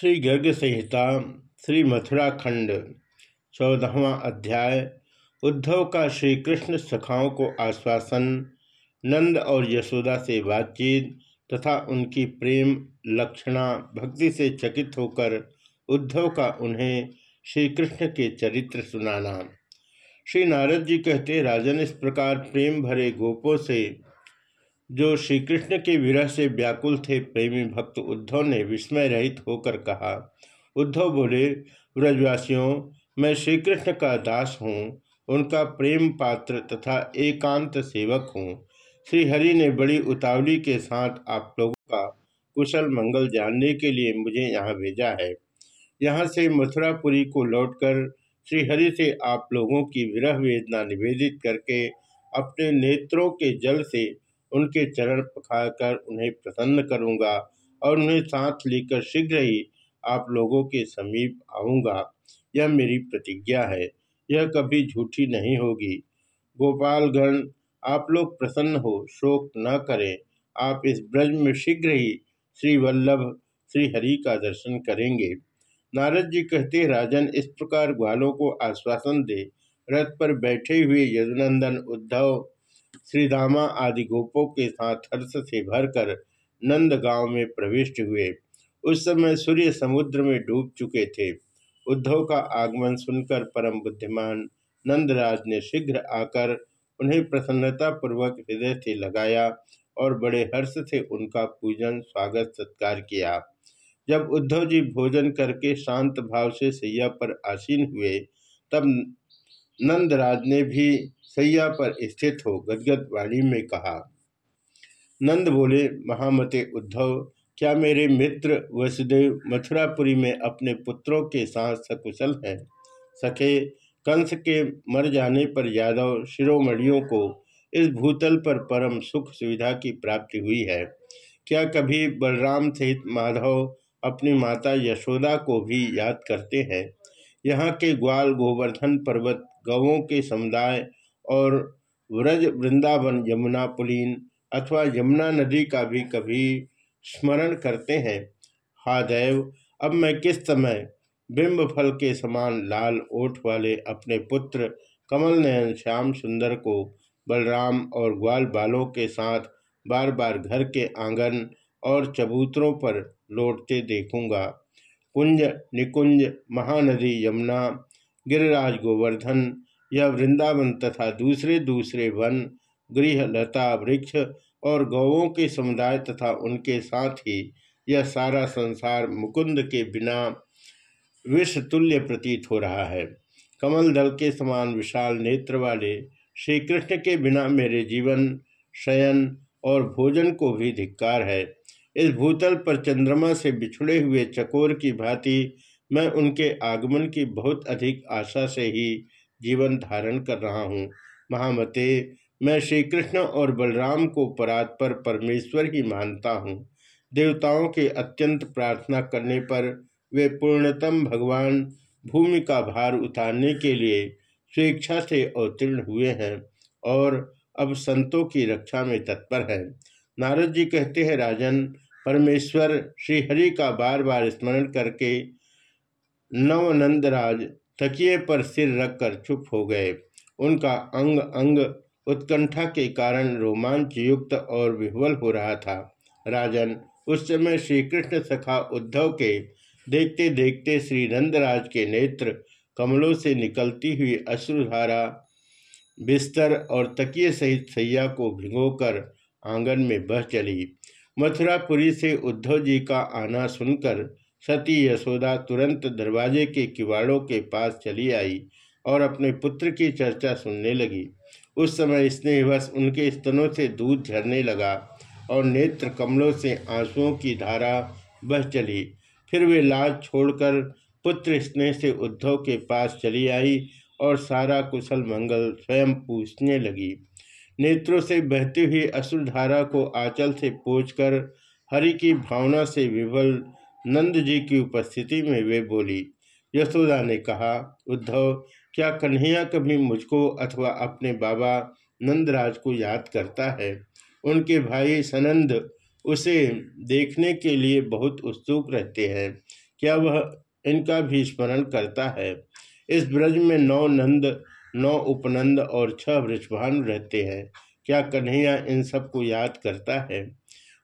श्री गर्ग संहिता श्री मथुरा खंड चौदहवा अध्याय, उद्धव का श्री कृष्ण सखाओं को आश्वासन, नंद और यशोदा से बातचीत तथा उनकी प्रेम, लक्षणा, भक्ति से चकित होकर उद्धव का उन्हें श्री कृष्ण के चरित्र सुनाना। श्री नारद जी कहते, राजन, इस प्रकार प्रेम भरे गोपों से जो श्री कृष्ण के विरह से व्याकुल थे, प्रेमी भक्त उद्धव ने विस्मय रहित होकर कहा, उद्धव बोले व्रजवासियों मैं श्री कृष्ण का दास हूँ, उनका प्रेम पात्र तथा एकांत सेवक हूँ। श्री हरि ने बड़ी उतावली के साथ आप लोगों का कुशल मंगल जानने के लिए मुझे यहाँ भेजा है। यहाँ से मथुरापुरी को लौटकर श्रीहरि से आप लोगों की विरह वेदना निवेदित करके अपने नेत्रों के जल से उनके चरण पखाकर उन्हें प्रसन्न करूँगा और उन्हें साथ लेकर शीघ्र ही आप लोगों के समीप आऊँगा। यह मेरी प्रतिज्ञा है। यह कभी झूठी नहीं होगी। गोपालगण, आप लोग प्रसन्न हो, शोक न करें। आप इस ब्रज में शीघ्र ही श्री वल्लभ, श्री हरि का दर्शन करेंगे। नारद जी कहते, राजन, इस प्रकार ग्वालों को आश्वासन दे। रथ पर बैठे हुए यदुनंदन, उद्धव श्रीदामा आदि गोपों के साथ हर्ष से भरकर नंद गाँव में प्रविष्ट हुए। उस समय सूर्य समुद्र में डूब चुके थे। उद्धव का आगमन सुनकर परम बुद्धिमान नंदराज ने शीघ्र आकर उन्हें प्रसन्नता पूर्वक हृदय से लगाया और बड़े हर्ष से उनका पूजन, स्वागत, सत्कार किया। जब उद्धव जी भोजन करके शांत भाव से सैया पर आसीन हुए, तब नंदराज ने भी सैया पर स्थित हो गदगद वाणी में कहा, नंद बोले, महामते उद्धव, क्या मेरे मित्र वसुदेव मथुरापुरी में अपने पुत्रों के साथ सकुशल हैं? सखे, कंस के मर जाने पर यादव शिरोमणियों को इस भूतल पर परम सुख सुविधा की प्राप्ति हुई है। क्या कभी बलराम सहित माधव अपनी माता यशोदा को भी याद करते हैं? यहाँ के ग्वाल गोवर्धन पर्वत, गवों के समुदाय और व्रज वृंदावन यमुना पुलीन अथवा यमुना नदी का भी कभी स्मरण करते हैं। हादैव अब मैं किस समय बिंब फल के समान लाल ओठ वाले अपने पुत्र कमल नयन श्याम सुंदर को बलराम और ग्वाल बालों के साथ बार बार घर के आँगन और चबूतरों पर लौटते देखूँगा? कुंज निकुंज महानदी यमुना, गिरिराज गोवर्धन, यह वृंदावन तथा दूसरे दूसरे वन, गृह लता वृक्ष और गौवों के समुदाय तथा उनके साथ ही यह सारा संसार मुकुंद के बिना विष तुल्य प्रतीत हो रहा है। कमल दल के समान विशाल नेत्र वाले श्री कृष्ण के बिना मेरे जीवन, शयन और भोजन को भी धिक्कार है। इस भूतल पर चंद्रमा से बिछुड़े हुए चकोर की भांति मैं उनके आगमन की बहुत अधिक आशा से ही जीवन धारण कर रहा हूँ। महामते, मैं श्री कृष्ण और बलराम को परात पर परमेश्वर ही मानता हूँ। देवताओं के अत्यंत प्रार्थना करने पर वे पूर्णतम भगवान भूमि का भार उतारने के लिए स्वेच्छा से अवतीर्ण हुए हैं और अब संतों की रक्षा में तत्पर है। नारद जी कहते हैं, राजन, परमेश्वर श्रीहरि का बार बार स्मरण करके नवनंदराज तकिए पर सिर रखकर चुप हो गए। उनका अंग अंग उत्कंठा के कारण रोमांच युक्त और विह्वल हो रहा था। राजन, उस समय श्री कृष्ण सखा उद्धव के देखते देखते श्री नंदराज के नेत्र कमलों से निकलती हुई अश्रुधारा, बिस्तर और तकिए सहित सैया को भिगोकर आँगन में बह चली। मथुरापुरी से उद्धव जी का आना सुनकर सती यशोदा तुरंत दरवाजे के किवाड़ों के पास चली आई और अपने पुत्र की चर्चा सुनने लगी। उस समय स्नेहवश उनके स्तनों से दूध झरने लगा और नेत्र कमलों से आंसुओं की धारा बह चली। फिर वे लाज छोड़कर पुत्र स्नेह से उद्धव के पास चली आई और सारा कुशल मंगल स्वयं पूछने लगी। नेत्रों से बहती हुई असुरधारा को आंचल से पोछकर हरि की भावना से विवल नंद जी की उपस्थिति में वे बोली, यशोदा ने कहा, उद्धव, क्या कन्हैया कभी मुझको अथवा अपने बाबा नंदराज को याद करता है? उनके भाई सनंद उसे देखने के लिए बहुत उत्सुक रहते हैं। क्या वह इनका भी स्मरण करता है? इस ब्रज में नौ नंद नौ उपनंद और छह वृषभानु रहते हैं। क्या कन्हैया इन सबको याद करता है?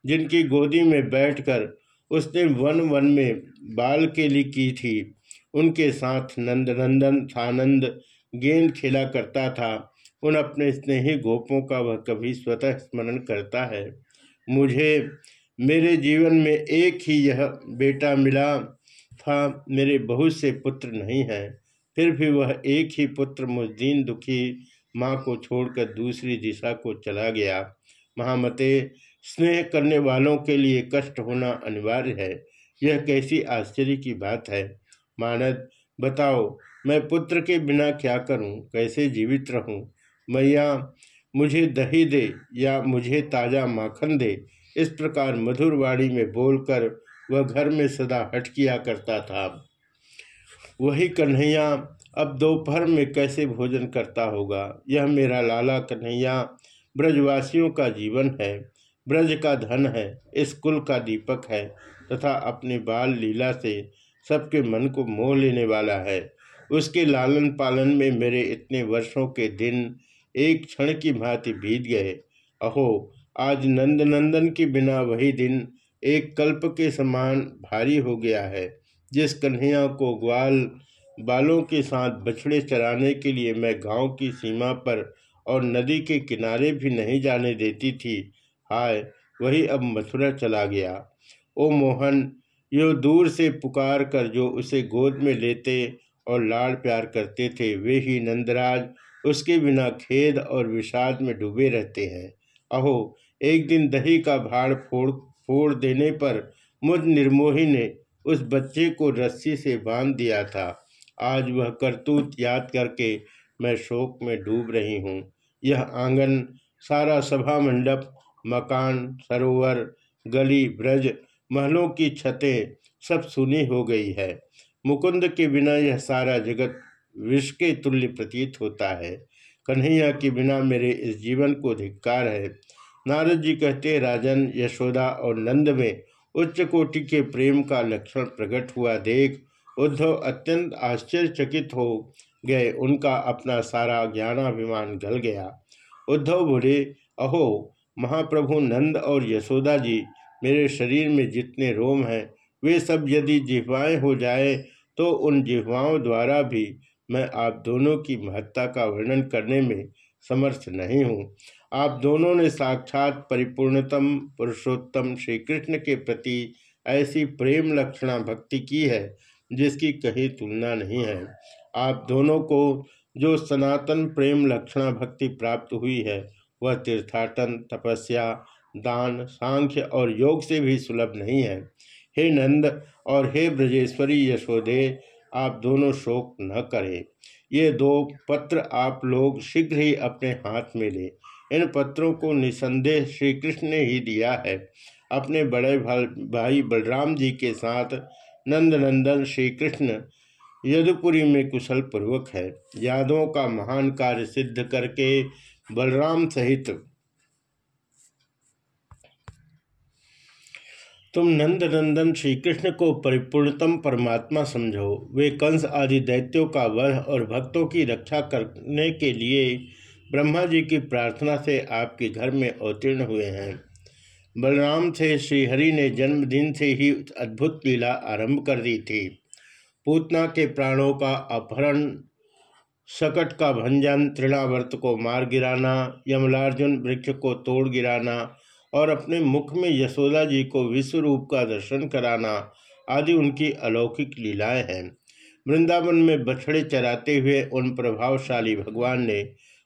जिनकी गोदी में बैठकर उसने वन वन में बाल के लिए की थी, उनके साथ नंदनंदन सानंद गेंद खेला करता था। उन अपने स्नेही गोपों का वह कभी स्वतः स्मरण करता है। मुझे, मेरे जीवन में एक ही यह बेटा मिला था, मेरे बहुत से पुत्र नहीं हैं। फिर भी वह एक ही पुत्र मुझ दीन दुखी माँ को छोड़कर दूसरी दिशा को चला गया। महामते, स्नेह करने वालों के लिए कष्ट होना अनिवार्य है। यह कैसी आश्चर्य की बात है। मानद, बताओ, मैं पुत्र के बिना क्या करूँ? कैसे जीवित रहूँ? मैया, मुझे दही दे या मुझे ताज़ा माखन दे? इस प्रकार मधुर वाणी में बोलकर वह घर में सदा हट किया करता था। वही कन्हैया, अब दोपहर में कैसे भोजन करता होगा? यह मेरा लाला कन्हैया, ब्रजवासियों का जीवन है, ब्रज का धन है, इस कुल का दीपक है, तथा अपने बाल लीला से सबके मन को मोह लेने वाला है। उसके लालन पालन में मेरे इतने वर्षों के दिन एक क्षण की भांति बीत गए। अहो, आज नंदनंदन के बिना वही दिन एक कल्प के समान भारी हो गया है। जिस कन्हैया को ग्वाल बालों के साथ बछड़े चराने के लिए मैं गाँव की सीमा पर और नदी के किनारे भी नहीं जाने देती थी, हाय, वही अब मथुरा चला गया। ओ मोहन, यो दूर से पुकार कर जो उसे गोद में लेते और लाड़ प्यार करते थे, वे ही नंदराज उसके बिना खेद और विषाद में डूबे रहते हैं। अहो, एक दिन दही का भाड़ फोड़ फोड़ देने पर मुझ निर्मोही ने उस बच्चे को रस्सी से बाँध दिया था। आज वह करतूत याद करके मैं शोक में डूब रही हूँ। यह आँगन, सारा सभा मंडप, मकान, सरोवर, गली, ब्रज, महलों की छतें सब सुनी हो गई है। मुकुंद के बिना यह सारा जगत विष के तुल्य प्रतीत होता है। कन्हैया के बिना मेरे इस जीवन को धिक्कार है। नारद जी कहते, राजन, यशोदा और नंद में उच्च कोटि के प्रेम का लक्षण प्रकट हुआ। देख, उद्धव अत्यंत आश्चर्यचकित हो गए। उनका अपना सारा ज्ञानाभिमान गल गया। उद्धव बोले, अहो, महाप्रभु नंद और यशोदा जी, मेरे शरीर में जितने रोम हैं, वे सब यदि जिह्वाएँ हो जाए तो उन जिह्वाओं द्वारा भी मैं आप दोनों की महत्ता का वर्णन करने में समर्थ नहीं हूँ। आप दोनों ने साक्षात परिपूर्णतम पुरुषोत्तम श्री कृष्ण के प्रति ऐसी प्रेम लक्षणा भक्ति की है, जिसकी कहीं तुलना नहीं है। आप दोनों को जो सनातन प्रेम लक्षणा भक्ति प्राप्त हुई है, वह तीर्थाटन, तपस्या, दान, सांख्य और योग से भी सुलभ नहीं है। हे नंद और हे ब्रजेश्वरी यशोदे, आप दोनों शोक न करें। ये दो पत्र आप लोग शीघ्र ही अपने हाथ में लें। इन पत्रों को निसंदेह श्री कृष्ण ने ही दिया है। अपने बड़े भाई बलराम जी के साथ नंदनंदन श्री कृष्ण यदुपुरी में कुशल पूर्वक है। यादों का महान कार्य सिद्ध करके बलराम सहित तुम नंद नंदन श्री कृष्ण को परिपूर्णतम परमात्मा समझो। वे कंस आदि दैत्यों का वध और भक्तों की रक्षा करने के लिए ब्रह्मा जी की प्रार्थना से आपके घर में अवतीर्ण हुए हैं। बलराम से श्रीहरि ने जन्मदिन से ही अद्भुत लीला आरंभ कर दी थी। पूतना के प्राणों का अपहरण, सकट का भंजन तृणावर्त को मार गिराना, यमलार्जुन वृक्ष को तोड़ गिराना और अपने मुख में यशोदा जी को विश्व रूप का दर्शन कराना आदि उनकी अलौकिक लीलाएँ हैं। वृंदावन में बछड़े चराते हुए उन प्रभावशाली भगवान ने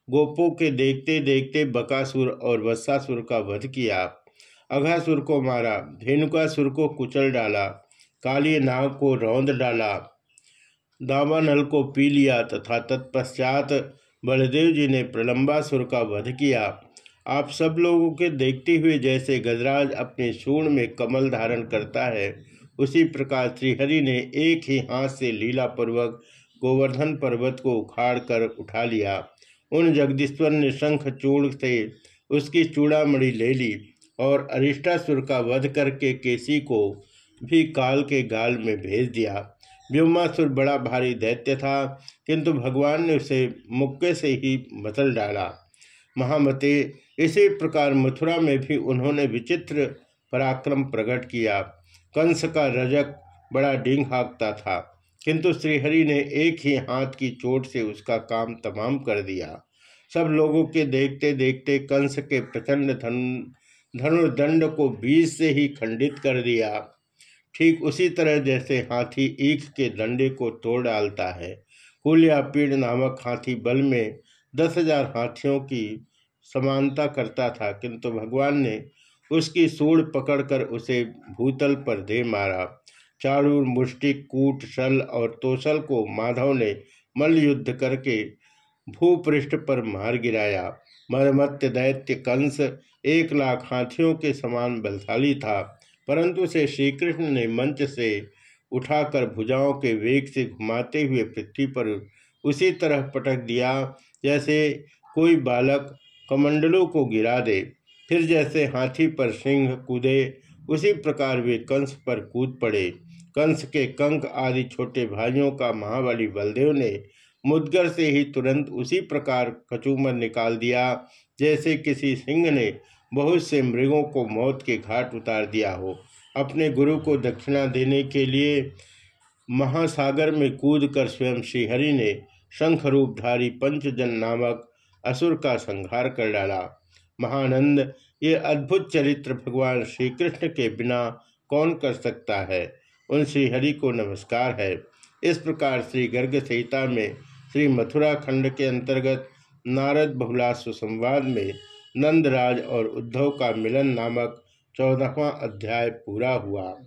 गोपों के देखते देखते बकासुर और वत्सासुर का वध किया। अघासुर को मारा, धेनुकासुर को कुचल डाला, काली नाग को रौंद डाला, दावानल को पी लिया तथा तत्पश्चात बलदेव जी ने प्रलंबासुर का वध किया। आप सब लोगों के देखते हुए जैसे गजराज अपने सूर्ण में कमल धारण करता है, उसी प्रकार श्रीहरि ने एक ही हाथ से लीलापूर्वक गोवर्धन पर्वत को उखाड़ कर उठा लिया। उन जगदीश्वर ने शंख चूर्ण से उसकी चूड़ामणि ले ली और अरिष्टासुर का वध करके केसी को भी काल के गाल में भेज दिया। व्योमासुर बड़ा भारी दैत्य था, किंतु भगवान ने उसे मुक्के से ही मसल डाला। महामते। इसी प्रकार मथुरा में भी उन्होंने विचित्र पराक्रम प्रकट किया। कंस का रजक बड़ा डिंग हाँकता था, किंतु श्रीहरि ने एक ही हाथ की चोट से उसका काम तमाम कर दिया। सब लोगों के देखते देखते कंस के प्रचंड धन, धनुर्दंड को बीज से ही खंडित कर दिया। ठीक उसी तरह जैसे हाथी ईख के दंडे को तोड़ डालता है। कुलियापीड़ नामक हाथी बल में दस हज़ार हाथियों की समानता करता था, किंतु भगवान ने उसकी सूढ़ पकड़कर उसे भूतल पर दे मारा। चारूर मुष्टिक कूट शल और तोसल को माधव ने मल्ल युद्ध करके भूपृष्ठ पर मार गिराया। मरमत्य दैत्य कंस एक लाख हाथियों के समान बलशाली था, परंतु से श्रीकृष्ण ने मंच से उठाकर भुजाओं के वेग से घुमाते हुए पृथ्वी पर उसी तरह पटक दिया जैसे कोई बालक कमंडलों को गिरा दे, फिर जैसे हाथी पर सिंह कूदे, उसी प्रकार वे कंस पर कूद पड़े। कंस के कंक आदि छोटे भाइयों का महाबली बलदेव ने मुदगर से ही तुरंत उसी प्रकार कचूमर निकाल दिया, जैसे किसी सिंह ने बहुत से मृगों को मौत के घाट उतार दिया हो। अपने गुरु को दक्षिणा देने के लिए महासागर में कूदकर स्वयं श्रीहरि ने शंख रूपधारी पंचजन नामक असुर का संहार कर डाला। महानंद, ये अद्भुत चरित्र भगवान श्री कृष्ण के बिना कौन कर सकता है? उन श्रीहरि को नमस्कार है। इस प्रकार श्री गर्ग संहिता में, श्री मथुरा खंड के अंतर्गत नारद बहुलाश्व संवाद में नंदराज और उद्धव का मिलन नामक चौदहवा अध्याय पूरा हुआ।